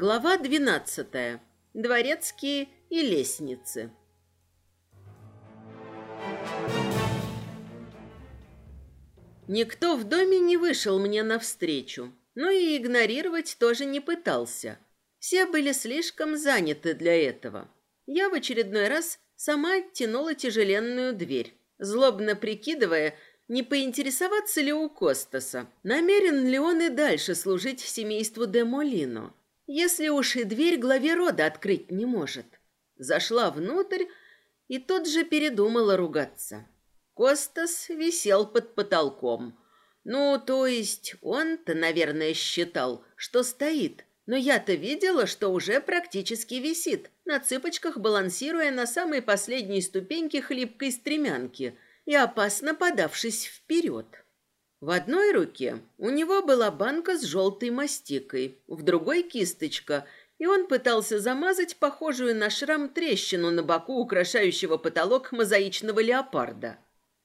Глава двенадцатая. Дворецкие и лестницы. Никто в доме не вышел мне навстречу, но и игнорировать тоже не пытался. Все были слишком заняты для этого. Я в очередной раз сама оттянула тяжеленную дверь, злобно прикидывая, не поинтересоваться ли у Костаса, намерен ли он и дальше служить семейству де Молино, если уж и дверь главе рода открыть не может. Зашла внутрь и тут же передумала ругаться. Костас висел под потолком. Ну, то есть он-то, наверное, считал, что стоит, но я-то видела, что уже практически висит, на цыпочках балансируя на самой последней ступеньке хлипкой стремянки – и опасно подавшись вперед. В одной руке у него была банка с желтой мастикой, в другой кисточка, и он пытался замазать похожую на шрам трещину на боку украшающего потолок мозаичного леопарда.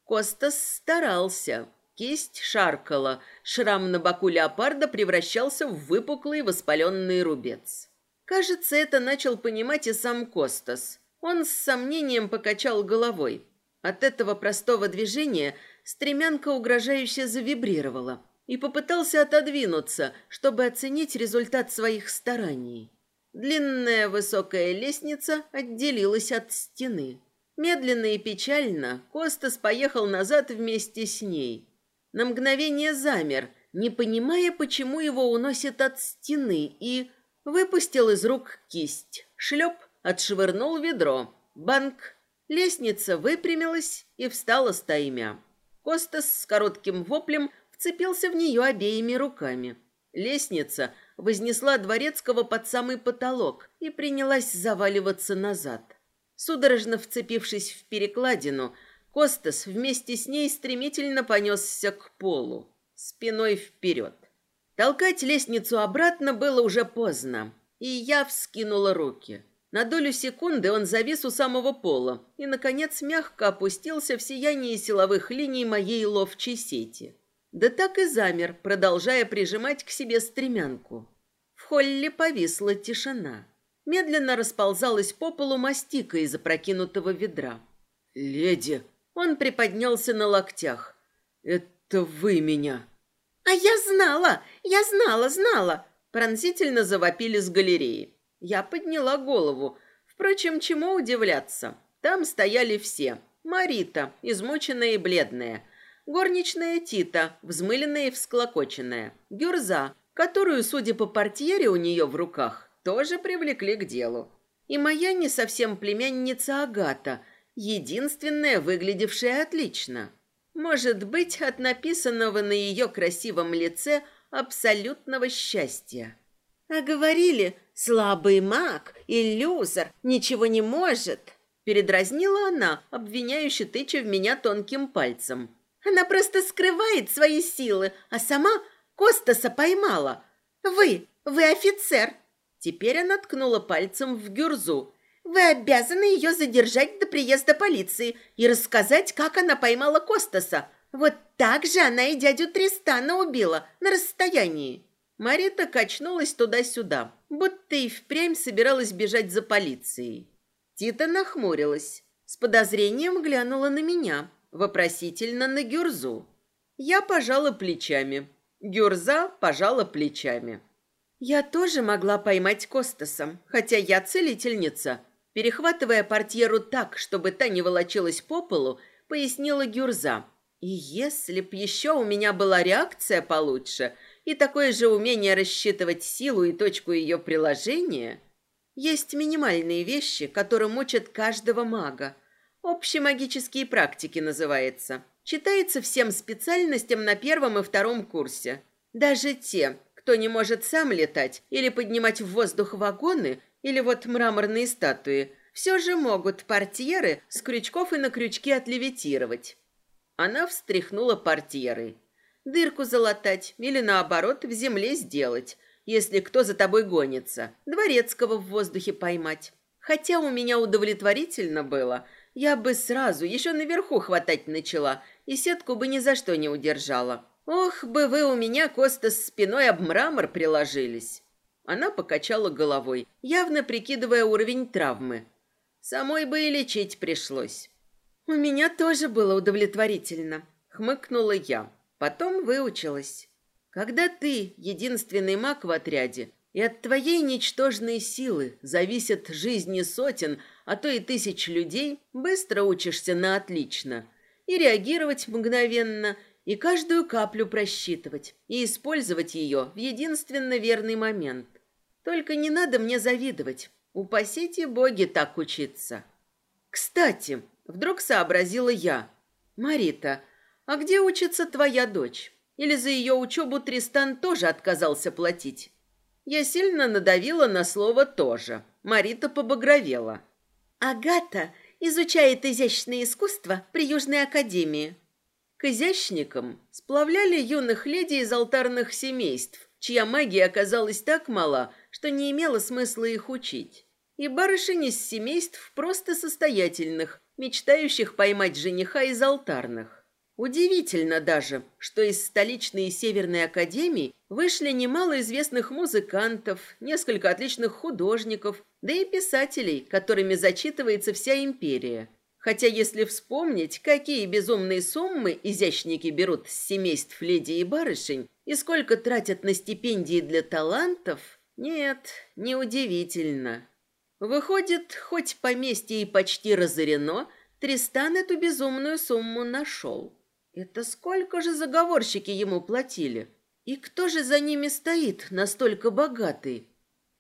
Костас старался. Кисть шаркала, шрам на боку леопарда превращался в выпуклый воспаленный рубец. Кажется, это начал понимать и сам Костас. Он с сомнением покачал головой. От этого простого движения стремянка угрожающе завибрировала и попытался отодвинуться, чтобы оценить результат своих стараний. Длинная высокая лестница отделилась от стены. Медленно и печально Костас поехал назад вместе с ней. На мгновение замер, не понимая, почему его уносит от стены, и выпустил из рук кисть. Шлеп, отшвырнул ведро. Банк Лестница выпрямилась и встала стаймя. Костас с коротким воплем вцепился в нее обеими руками. Лестница вознесла Дворецкого под самый потолок и принялась заваливаться назад. Судорожно вцепившись в перекладину, Костас вместе с ней стремительно понесся к полу, спиной вперед. Толкать лестницу обратно было уже поздно, и я вскинула руки – на долю секунды он завис у самого пола и, наконец, мягко опустился в сияние силовых линий моей ловчей сети. Да так и замер, продолжая прижимать к себе стремянку. В холле повисла тишина. Медленно расползалась по полу мастика из опрокинутого ведра. «Леди!» Он приподнялся на локтях. «Это вы меня!» «А я знала! Я знала, знала!» Пронзительно завопили с галереи. Я подняла голову. Впрочем, чему удивляться? Там стояли все. Марита, измученная и бледная. Горничная Тита, взмыленная и всклокоченная. Гюрза, которую, судя по портьере у нее в руках, тоже привлекли к делу. И моя не совсем племянница Агата, единственная, выглядевшая отлично. Может быть, от написанного на ее красивом лице абсолютного счастья. А говорили, слабый маг, иллюзор, ничего не может. Передразнила она, обвиняюще тыча в меня тонким пальцем. Она просто скрывает свои силы, а сама Костаса поймала. Вы, вы офицер. Теперь она ткнула пальцем в Гюрзу. Вы обязаны ее задержать до приезда полиции и рассказать, как она поймала Костаса. Вот так же она и дядю Тристана убила на расстоянии. Марита качнулась туда-сюда, будто и впрямь собиралась бежать за полицией. Тита нахмурилась, с подозрением глянула на меня, вопросительно на Гюрзу. Я пожала плечами. Гюрза пожала плечами. Я тоже могла поймать Костаса, хотя я целительница. Перехватывая портьеру так, чтобы та не волочилась по полу, пояснила Гюрза. И если б еще у меня была реакция получше – и такое же умение рассчитывать силу и точку ее приложения, есть минимальные вещи, которым учат каждого мага. Общемагические практики называется. Читается всем специальностям на первом и втором курсе. Даже те, кто не может сам летать или поднимать в воздух вагоны, или вот мраморные статуи, все же могут портьеры с крючков и на крючки отлевитировать. Она встряхнула портьеры дырку залатать или, наоборот, в земле сделать, если кто за тобой гонится, дворецкого в воздухе поймать. Хотя у меня удовлетворительно было, я бы сразу еще наверху хватать начала и сетку бы ни за что не удержала. Ох, бы вы у меня, Коста, с спиной об мрамор приложились. Она покачала головой, явно прикидывая уровень травмы. Самой бы и лечить пришлось. «У меня тоже было удовлетворительно», — хмыкнула я. Потом выучилась. «Когда ты единственный маг в отряде, и от твоей ничтожной силы зависят жизни сотен, а то и тысяч людей, быстро учишься на отлично. И реагировать мгновенно, и каждую каплю просчитывать, и использовать ее в единственно верный момент. Только не надо мне завидовать. Упасите боги так учиться. Кстати, вдруг сообразила я. Марита, а где учится твоя дочь? Или за ее учебу Тристан тоже отказался платить? Я сильно надавила на слово «тоже». Марита побагровела. Агата изучает изящное искусство при Южной академии. К изящникам сплавляли юных леди из алтарных семейств, чья магия оказалась так мала, что не имело смысла их учить. И барышень из семейств просто состоятельных, мечтающих поймать жениха из алтарных. Удивительно даже, что из столичной и северной академий вышли немало известных музыкантов, несколько отличных художников, да и писателей, которыми зачитывается вся империя. Хотя если вспомнить, какие безумные суммы изящники берут с семейств леди и барышень, и сколько тратят на стипендии для талантов, нет, неудивительно. Выходит, хоть поместье и почти разорено, Тристан эту безумную сумму нашел. Это сколько же заговорщики ему платили? И кто же за ними стоит, настолько богатый?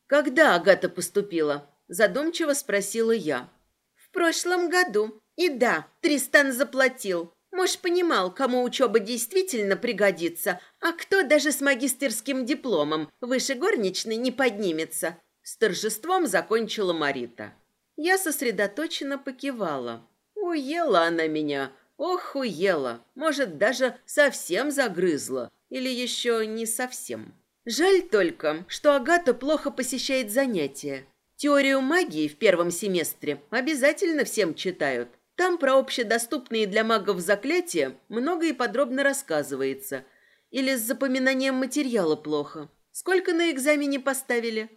Когда Агата поступила? Задумчиво спросила я. В прошлом году. И да, Тристан заплатил. Муж понимал, кому учеба действительно пригодится, а кто даже с магистерским дипломом выше горничной не поднимется. С торжеством закончила Марита. Я сосредоточенно покивала. Уела она меня, Ох, уела, может, даже совсем загрызла. Или еще не совсем. Жаль только, что Агата плохо посещает занятия. Теорию магии в первом семестре обязательно всем читают. Там про общедоступные для магов заклятия много и подробно рассказывается. Или с запоминанием материала плохо. Сколько на экзамене поставили?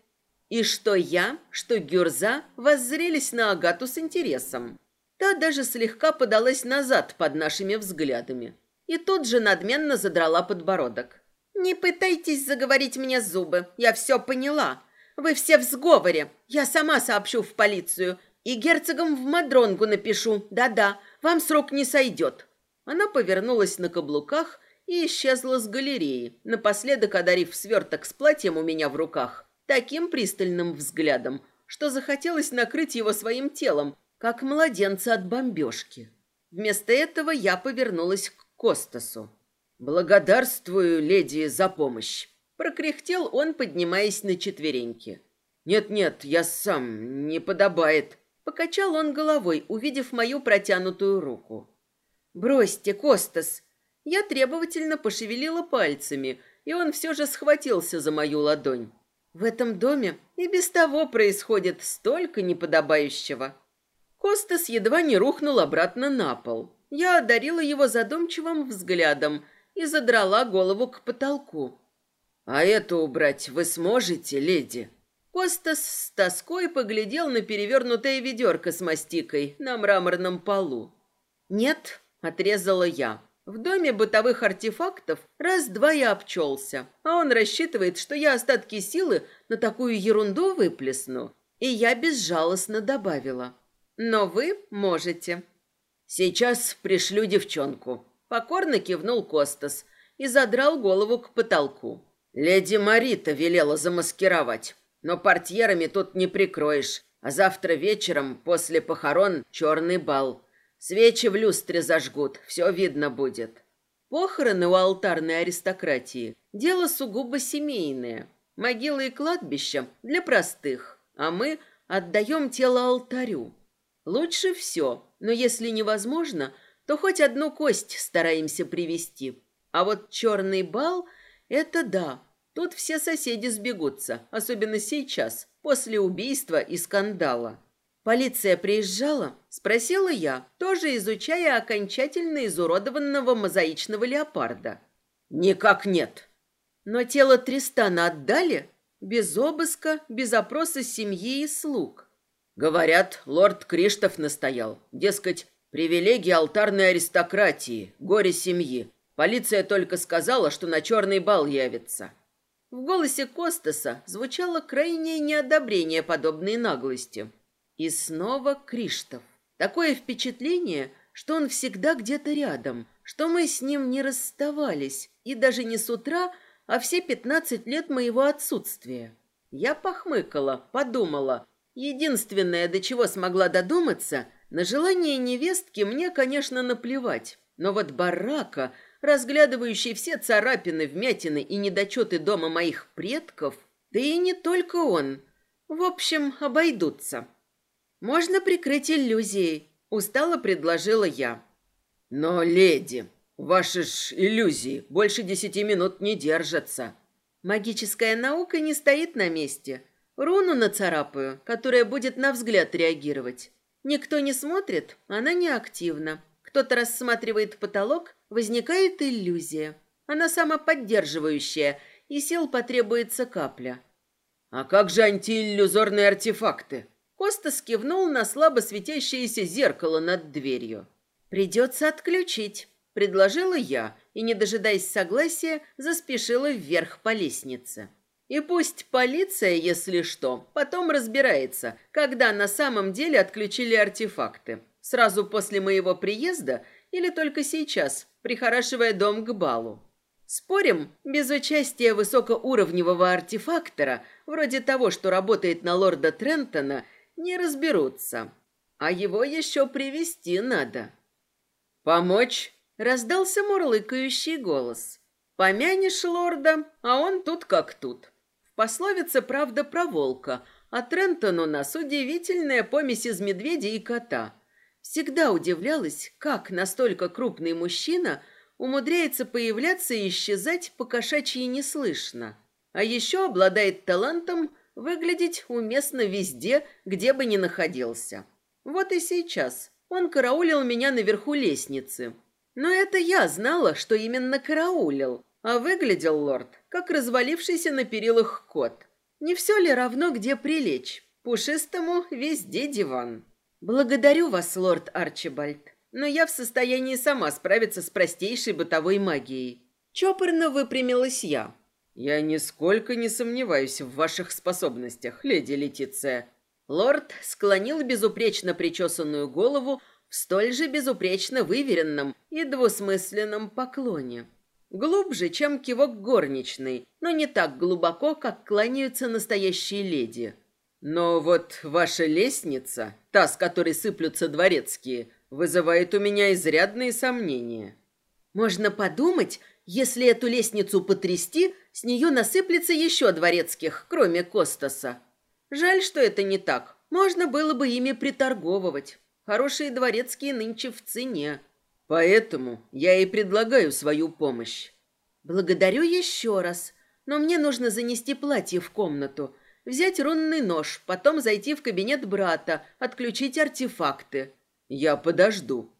И что я, что Гюрза воззрелись на Агату с интересом. Та даже слегка подалась назад под нашими взглядами. И тут же надменно задрала подбородок. «Не пытайтесь заговорить мне зубы, я все поняла. Вы все в сговоре. Я сама сообщу в полицию. И герцогам в Мадронгу напишу. Да-да, вам срок не сойдет». Она повернулась на каблуках и исчезла с галереи, напоследок одарив сверток с платьем у меня в руках таким пристальным взглядом, что захотелось накрыть его своим телом, как младенца от бомбежки. Вместо этого я повернулась к Костасу. «Благодарствую, леди, за помощь!» Прокряхтел он, поднимаясь на четвереньки. «Нет-нет, я сам, не подобает!» Покачал он головой, увидев мою протянутую руку. «Бросьте, Костас!» Я требовательно пошевелила пальцами, и он все же схватился за мою ладонь. В этом доме и без того происходит столько неподобающего. Костас едва не рухнул обратно на пол. Я одарила его задумчивым взглядом и задрала голову к потолку. «А это убрать вы сможете, леди?» Костас с тоской поглядел на перевернутое ведерко с мастикой на мраморном полу. «Нет», — отрезала я. «В доме бытовых артефактов раз-два я обчелся, а он рассчитывает, что я остатки силы на такую ерунду выплесну». И я безжалостно добавила. Но вы можете. Сейчас пришлю девчонку. Покорно кивнул Костас и задрал голову к потолку. Леди Марита велела замаскировать, но портьерами тут не прикроешь. А завтра вечером, после похорон, черный бал. Свечи в люстре зажгут, все видно будет. Похороны у алтарной аристократии – дело сугубо семейное. Могилы и кладбища для простых, а мы отдаем тело алтарю. Лучше все, но если невозможно, то хоть одну кость стараемся привести. А вот черный бал – это да, тут все соседи сбегутся, особенно сейчас, после убийства и скандала. «Полиция приезжала?» – спросила я, тоже изучая окончательно изуродованного мозаичного леопарда. «Никак нет». «Но тело Тристана отдали?» Без обыска, без опроса семьи и слуг. Говорят, лорд Криштоф настоял. Дескать, привилегии алтарной аристократии, горе семьи. Полиция только сказала, что на черный бал явится. В голосе Костаса звучало крайнее неодобрение подобной наглости. И снова Криштоф. Такое впечатление, что он всегда где-то рядом, что мы с ним не расставались, и даже не с утра, а все пятнадцать лет моего отсутствия. Я похмыкала, подумала. Единственное, до чего смогла додуматься, на желание невестки мне, конечно, наплевать. Но вот барака, разглядывающий все царапины, вмятины и недочеты дома моих предков, да и не только он. В общем, обойдутся. Можно прикрыть иллюзией, устало предложила я. Но, леди, ваши ж иллюзии больше десяти минут не держатся. Магическая наука не стоит на месте. Руну нацарапаю, которая будет на взгляд реагировать. Никто не смотрит, она неактивна. Кто-то рассматривает потолок, возникает иллюзия. Она самоподдерживающая, и сил потребуется капля. А как же антииллюзорные артефакты? Коста скивнул на слабо светящееся зеркало над дверью. «Придется отключить», — предложила я, и, не дожидаясь согласия, заспешила вверх по лестнице. И пусть полиция, если что, потом разбирается, когда на самом деле отключили артефакты. Сразу после моего приезда или только сейчас, прихорашивая дом к балу. Спорим, без участия высокоуровневого артефактора, вроде того, что работает на лорда Трентона, не разберутся. А его еще привести надо. «Помочь?» — раздался мурлыкающий голос. «Помянешь лорда, а он тут как тут». В пословице правда про волка, а Трентон у нас удивительная помесь из медведя и кота. Всегда удивлялась, как настолько крупный мужчина умудряется появляться и исчезать по-кошачьи неслышно. А еще обладает талантом выглядеть уместно везде, где бы ни находился. Вот и сейчас он караулил меня наверху лестницы. Но это я знала, что именно караулил, а выглядел лорд, как развалившийся на перилах кот. Не все ли равно, где прилечь? Пушистому везде диван. Благодарю вас, лорд Арчибальд, но я в состоянии сама справиться с простейшей бытовой магией. Чопорно выпрямилась я. Я нисколько не сомневаюсь в ваших способностях, леди Летиция. Лорд склонил безупречно причесанную голову в столь же безупречно выверенном и двусмысленном поклоне. Глубже, чем кивок горничной, но не так глубоко, как кланяются настоящие леди. Но вот ваша лестница, та, с которой сыплются дворецкие, вызывает у меня изрядные сомнения. Можно подумать, если эту лестницу потрясти, с нее насыплется еще дворецких, кроме Костаса. Жаль, что это не так. Можно было бы ими приторговывать. Хорошие дворецкие нынче в цене. Поэтому я и предлагаю свою помощь. Благодарю еще раз. Но мне нужно занести платье в комнату, взять рунный нож, потом зайти в кабинет брата, отключить артефакты. Я подожду.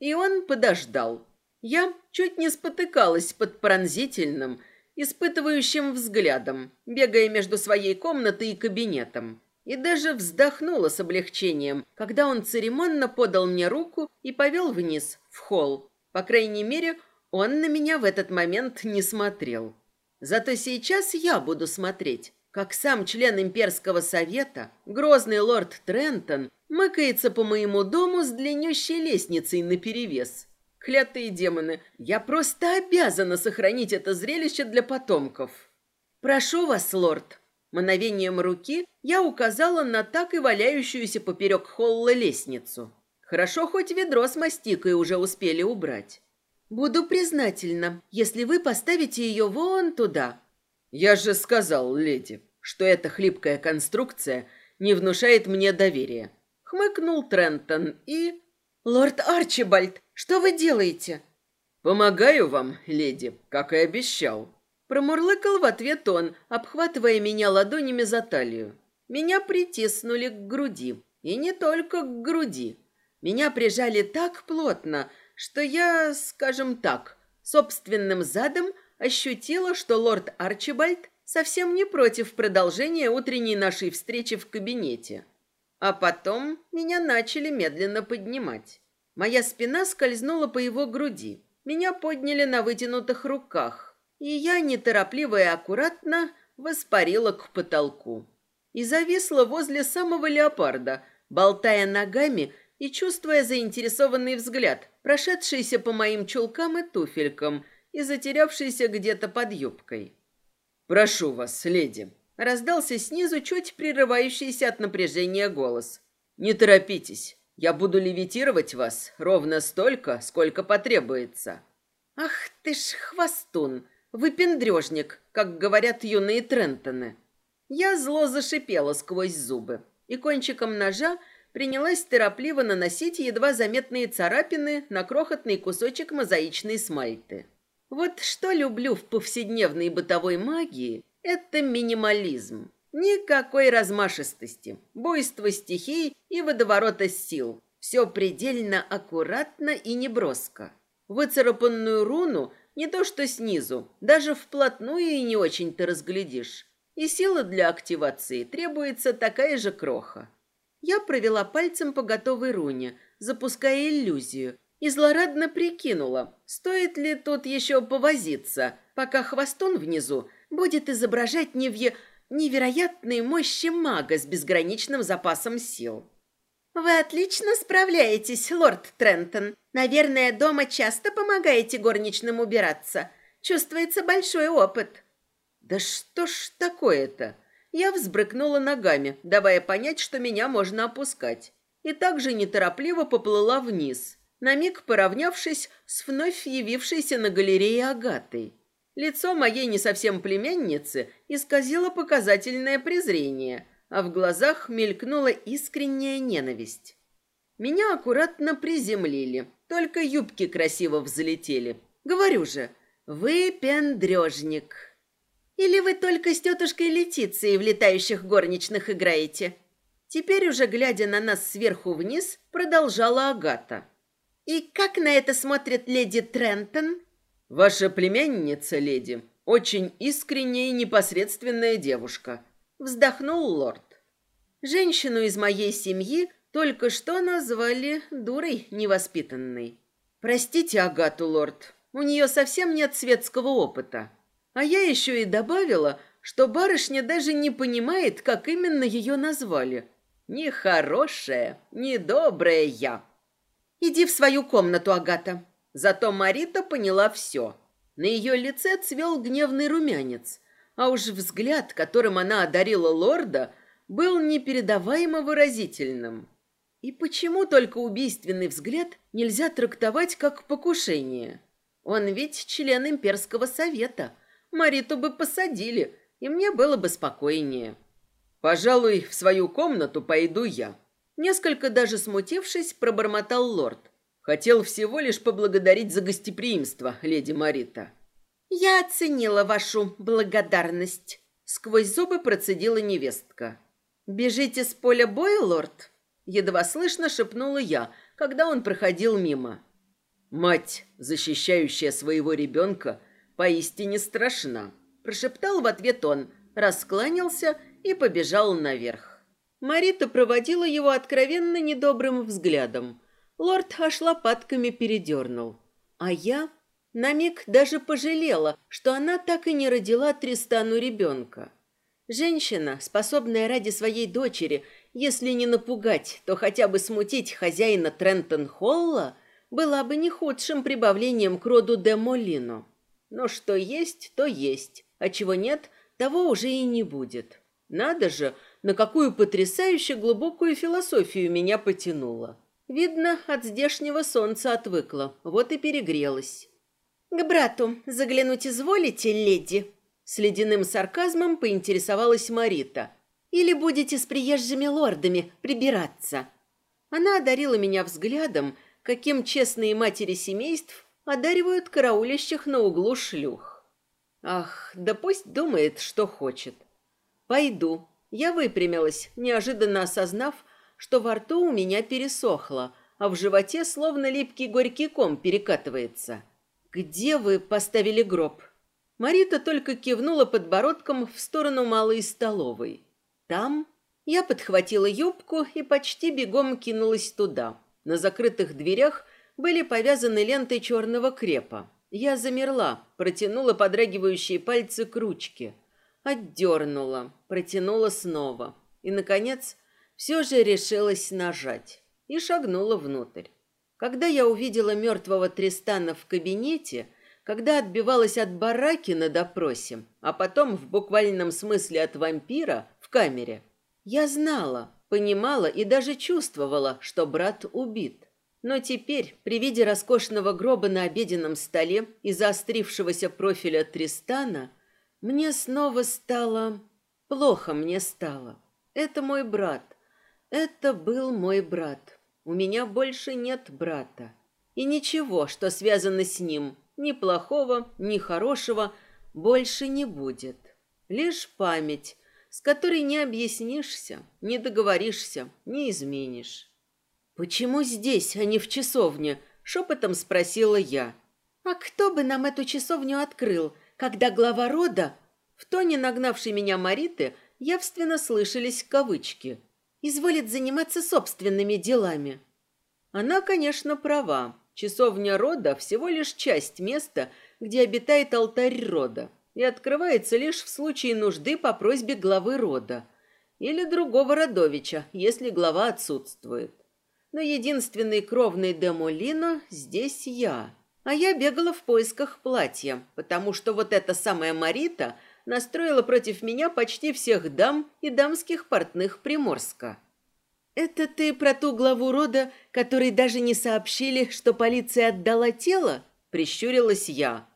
И он подождал. Я чуть не спотыкалась под пронзительным, испытывающим взглядом, бегая между своей комнатой и кабинетом. И даже вздохнула с облегчением, когда он церемонно подал мне руку и повел вниз, в холл. По крайней мере, он на меня в этот момент не смотрел. Зато сейчас я буду смотреть, как сам член имперского совета, грозный лорд Трентон, мыкается по моему дому с длиннющей лестницей наперевес. Клятые демоны, я просто обязана сохранить это зрелище для потомков. Прошу вас, лорд. Мановением руки я указала на так и валяющуюся поперек холла лестницу. Хорошо, хоть ведро с мастикой уже успели убрать. Буду признательна, если вы поставите ее вон туда. Я же сказал, леди, что эта хлипкая конструкция не внушает мне доверия. Хмыкнул Трентон и... «Лорд Арчибальд, что вы делаете?» «Помогаю вам, леди, как и обещал». Промурлыкал в ответ он, обхватывая меня ладонями за талию. Меня притиснули к груди. И не только к груди. Меня прижали так плотно, что я, скажем так, собственным задом ощутила, что лорд Арчибальд совсем не против продолжения утренней нашей встречи в кабинете. А потом меня начали медленно поднимать. Моя спина скользнула по его груди. Меня подняли на вытянутых руках, и я неторопливо и аккуратно воспарила к потолку. И зависла возле самого леопарда, болтая ногами и чувствуя заинтересованный взгляд, прошедшийся по моим чулкам и туфелькам и затерявшийся где-то под юбкой. «Прошу вас, леди», — раздался снизу чуть прерывающийся от напряжения голос. «Не торопитесь, я буду левитировать вас ровно столько, сколько потребуется». «Ах ты ж хвостун, выпендрежник, как говорят юные Трентоны». Я зло зашипела сквозь зубы и кончиком ножа принялась торопливо наносить едва заметные царапины на крохотный кусочек мозаичной смальты. Вот что люблю в повседневной бытовой магии, это минимализм. Никакой размашистости, буйства стихий и водоворота сил. Все предельно аккуратно и неброско. Выцарапанную руну не то что снизу, даже вплотную и не очень-то разглядишь. И сила для активации требуется такая же кроха. Я провела пальцем по готовой руне, запуская иллюзию, и злорадно прикинула, стоит ли тут еще повозиться, пока хвостон внизу будет изображать неве... невероятные мощи мага с безграничным запасом сил. «Вы отлично справляетесь, лорд Трентон. Наверное, дома часто помогаете горничным убираться. Чувствуется большой опыт». «Да что ж такое-то?» Я взбрыкнула ногами, давая понять, что меня можно опускать. И также неторопливо поплыла вниз, на миг поравнявшись с вновь явившейся на галерее Агатой. Лицо моей не совсем племянницы исказило показательное презрение, а в глазах мелькнула искренняя ненависть. Меня аккуратно приземлили, только юбки красиво взлетели. Говорю же, вы пендрежник. Или вы только с тетушкой Летицией в летающих горничных играете? Теперь уже, глядя на нас сверху вниз, продолжала Агата. «И как на это смотрит леди Трентон?» «Ваша племянница, леди, очень искренняя и непосредственная девушка», — вздохнул лорд. «Женщину из моей семьи только что назвали дурой невоспитанной. Простите Агату, лорд, у нее совсем нет светского опыта. А я еще и добавила, что барышня даже не понимает, как именно ее назвали. Нехорошая, недобрая я». «Иди в свою комнату, Агата». Зато Марита поняла все. На ее лице цвел гневный румянец, а уж взгляд, которым она одарила лорда, был непередаваемо выразительным. И почему только убийственный взгляд нельзя трактовать как покушение? Он ведь член имперского совета. Мариту бы посадили, и мне было бы спокойнее. Пожалуй, в свою комнату пойду я. Несколько даже смутившись, пробормотал лорд. Хотел всего лишь поблагодарить за гостеприимство, леди Марита. Я оценила вашу благодарность. Сквозь зубы процедила невестка. Бежите с поля боя, лорд? Едва слышно шепнула я, когда он проходил мимо. Мать, защищающая своего ребенка, поистине страшна. Прошептал в ответ он, раскланялся и побежал наверх. Марита проводила его откровенно недобрым взглядом. Лорд аж лопатками передернул. А я на миг даже пожалела, что она так и не родила Тристану ребенка. Женщина, способная ради своей дочери, если не напугать, то хотя бы смутить хозяина Трентон-Холла, была бы не худшим прибавлением к роду де Молино. Но что есть, то есть, а чего нет, того уже и не будет. Надо же, на какую потрясающе глубокую философию меня потянуло. Видно, от здешнего солнца отвыкла, вот и перегрелась. «К брату заглянуть изволите, леди?» С ледяным сарказмом поинтересовалась Марита. «Или будете с приезжими лордами прибираться?» Она одарила меня взглядом, каким честные матери семейств одаривают караулящих на углу шлюх. Ах, да пусть думает, что хочет. Пойду, я выпрямилась, неожиданно осознав, что во рту у меня пересохло, а в животе словно липкий горький ком перекатывается. «Где вы поставили гроб?» Марита только кивнула подбородком в сторону малой столовой. Там я подхватила юбку и почти бегом кинулась туда. На закрытых дверях были повязаны лентой черного крепа. Я замерла, протянула подрагивающие пальцы к ручке. Отдернула, протянула снова. И, наконец, все же решилась нажать. И шагнула внутрь. Когда я увидела мертвого Тристана в кабинете, когда отбивалась от бараки на допросе, а потом в буквальном смысле от вампира в камере, я знала, понимала и даже чувствовала, что брат убит. Но теперь, при виде роскошного гроба на обеденном столе и заострившегося профиля Тристана, мне снова стало... Плохо мне стало. Это мой брат. Это был мой брат. У меня больше нет брата. И ничего, что связано с ним, ни плохого, ни хорошего, больше не будет. Лишь память, с которой не объяснишься, не договоришься, не изменишь. «Почему здесь, а не в часовне?» — шепотом спросила я. «А кто бы нам эту часовню открыл, когда глава рода...» В тоне нагнавшей меня Мариты явственно слышались кавычки. «Изволит заниматься собственными делами». Она, конечно, права. Часовня рода всего лишь часть места, где обитает алтарь рода, и открывается лишь в случае нужды по просьбе главы рода или другого родовича, если глава отсутствует но единственный кровный Демолино здесь я. А я бегала в поисках платья, потому что вот эта самая Марита настроила против меня почти всех дам и дамских портных Приморска. «Это ты про ту главу рода, которой даже не сообщили, что полиция отдала тело?» – прищурилась я.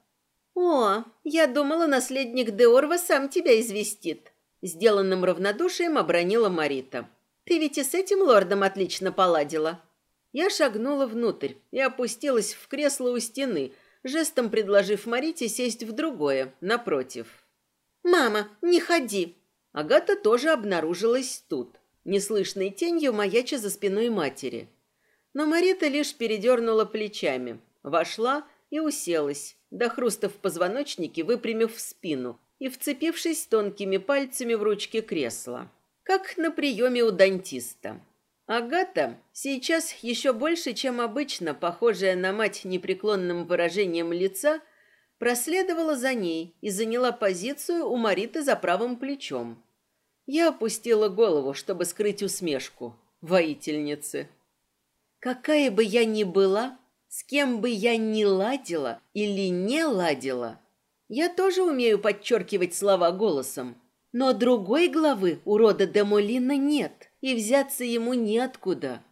«О, я думала, наследник Деорва сам тебя известит», – сделанным равнодушием обронила Марита. Ты ведь и с этим лордом отлично поладила. Я шагнула внутрь и опустилась в кресло у стены, жестом предложив Марите сесть в другое, напротив. «Мама, не ходи!» Агата тоже обнаружилась тут, неслышной тенью маяча за спиной матери. Но Марита лишь передернула плечами, вошла и уселась, до хруста в позвоночнике выпрямив спину и вцепившись тонкими пальцами в ручки кресла как на приеме у дантиста. Агата, сейчас еще больше, чем обычно, похожая на мать непреклонным выражением лица, проследовала за ней и заняла позицию у Мариты за правым плечом. Я опустила голову, чтобы скрыть усмешку. Воительницы. Какая бы я ни была, с кем бы я ни ладила или не ладила, я тоже умею подчеркивать слова голосом. Но другой главы у рода де Молина нет, и взяться ему неоткуда.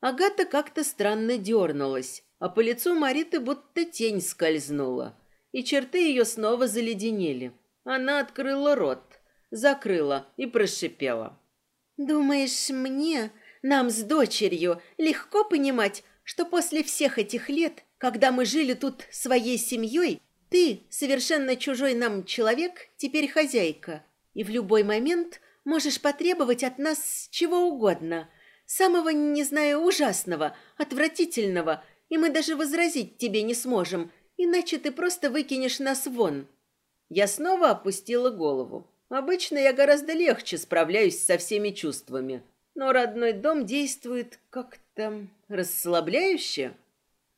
Агата как-то странно дернулась, а по лицу Мариты будто тень скользнула, и черты ее снова заледенели. Она открыла рот, закрыла и прошипела. «Думаешь, мне, нам с дочерью, легко понимать, что после всех этих лет, когда мы жили тут своей семьей, ты, совершенно чужой нам человек, теперь хозяйка?» И в любой момент можешь потребовать от нас чего угодно. Самого, не знаю, ужасного, отвратительного, и мы даже возразить тебе не сможем, иначе ты просто выкинешь нас вон». Я снова опустила голову. Обычно я гораздо легче справляюсь со всеми чувствами, но родной дом действует как-то расслабляюще.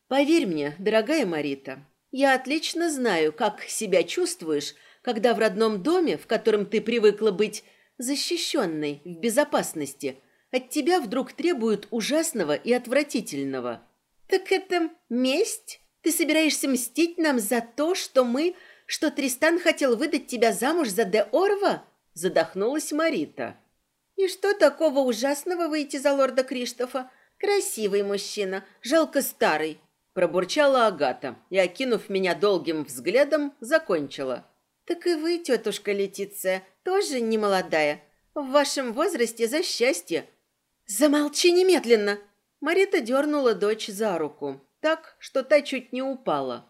Поверь мне, дорогая Марита, я отлично знаю, как себя чувствуешь, когда в родном доме, в котором ты привыкла быть защищенной, в безопасности, от тебя вдруг требуют ужасного и отвратительного. Так это месть? Ты собираешься мстить нам за то, что мы, что Тристан хотел выдать тебя замуж за Де Орва? Задохнулась Марита. И что такого ужасного выйти за лорда Криштофа? Красивый мужчина, жалко старый. Пробурчала Агата и, окинув меня долгим взглядом, закончила. Так и вы, тетушка Летиция, тоже не молодая. В вашем возрасте за счастье. Замолчи немедленно. Марита дернула дочь за руку, так, что та чуть не упала.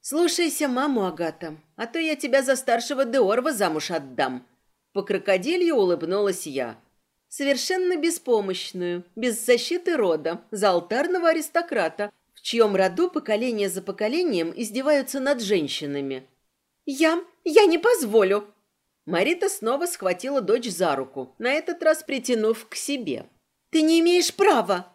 Слушайся маму, Агата, а то я тебя за старшего Деорва замуж отдам. По крокодилью улыбнулась я. Совершенно беспомощную, без защиты рода, за алтарного аристократа, в чьем роду поколение за поколением издеваются над женщинами. Я... я не позволю!» Марита снова схватила дочь за руку, на этот раз притянув к себе. «Ты не имеешь права!»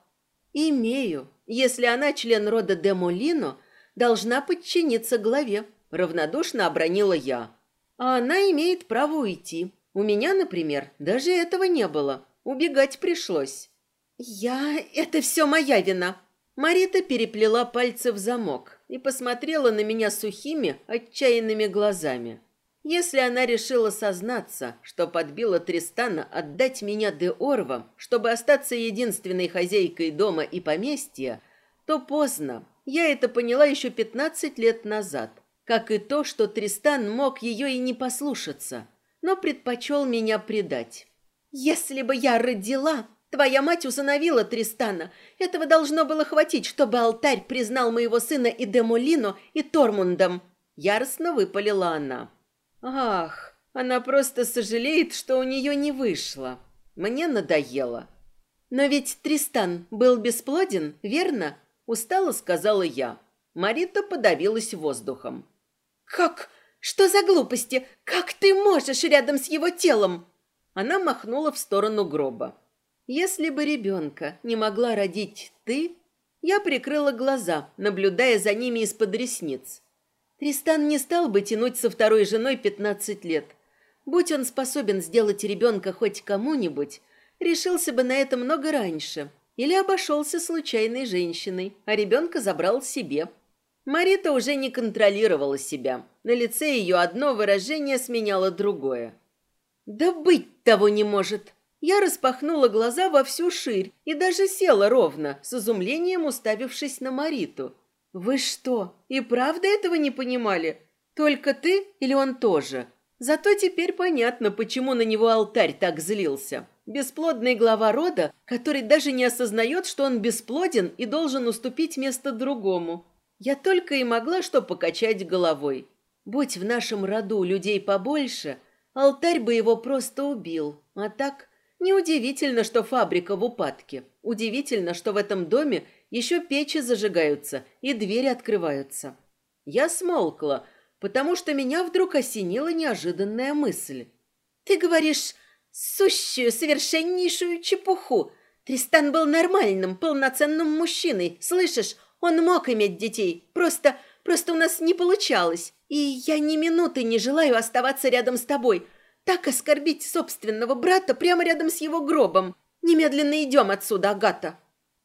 «Имею. Если она член рода де Молино, должна подчиниться главе», — равнодушно обронила я. «А она имеет право уйти. У меня, например, даже этого не было. Убегать пришлось». «Я... это все моя вина!» Марита переплела пальцы в замок и посмотрела на меня сухими, отчаянными глазами. Если она решила сознаться, что подбила Тристана отдать меня де Орва, чтобы остаться единственной хозяйкой дома и поместья, то поздно. Я это поняла еще пятнадцать лет назад. Как и то, что Тристан мог ее и не послушаться, но предпочел меня предать. «Если бы я родила, твоя мать усыновила Тристана. Этого должно было хватить, чтобы алтарь признал моего сына и Демолино, и Тормундом». Яростно выпалила она. Ах, она просто сожалеет, что у нее не вышло. Мне надоело. Но ведь Тристан был бесплоден, верно? Устало сказала я. Марита подавилась воздухом. Как? Что за глупости? Как ты можешь рядом с его телом? Она махнула в сторону гроба. Если бы ребенка не могла родить ты, я прикрыла глаза, наблюдая за ними из-под ресниц. Тристан не стал бы тянуть со второй женой пятнадцать лет. Будь он способен сделать ребенка хоть кому-нибудь, решился бы на это много раньше. Или обошелся случайной женщиной, а ребенка забрал себе. Марита уже не контролировала себя. На лице ее одно выражение сменяло другое. «Да быть того не может!» Я распахнула глаза во всю ширь и даже села ровно, с изумлением уставившись на Мариту – «Вы что, и правда этого не понимали? Только ты или он тоже?» Зато теперь понятно, почему на него алтарь так злился. Бесплодный глава рода, который даже не осознает, что он бесплоден и должен уступить место другому. Я только и могла что покачать головой. Будь в нашем роду людей побольше, алтарь бы его просто убил. А так, неудивительно, что фабрика в упадке. Удивительно, что в этом доме еще печи зажигаются и двери открываются. Я смолкла, потому что меня вдруг осенила неожиданная мысль. «Ты говоришь сущую, совершеннейшую чепуху. Тристан был нормальным, полноценным мужчиной, слышишь? Он мог иметь детей, просто, просто у нас не получалось. И я ни минуты не желаю оставаться рядом с тобой. Так оскорбить собственного брата прямо рядом с его гробом. Немедленно идем отсюда, Агата».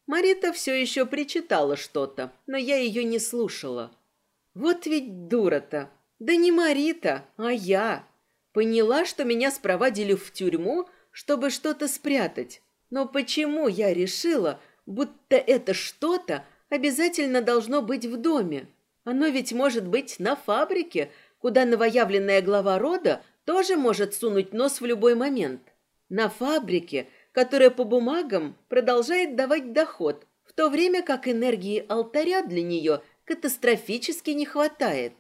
Марита все еще причитала что-то, но я ее не слушала. Вот ведь дура-то. Да не Марита, а я. Поняла, что меня спровадили в тюрьму, чтобы что-то спрятать. Но почему я решила, будто это что-то обязательно должно быть в доме? Оно ведь может быть на фабрике, куда новоявленная глава рода тоже может сунуть нос в любой момент. На фабрике – которая по бумагам продолжает давать доход, в то время как энергии алтаря для нее катастрофически не хватает.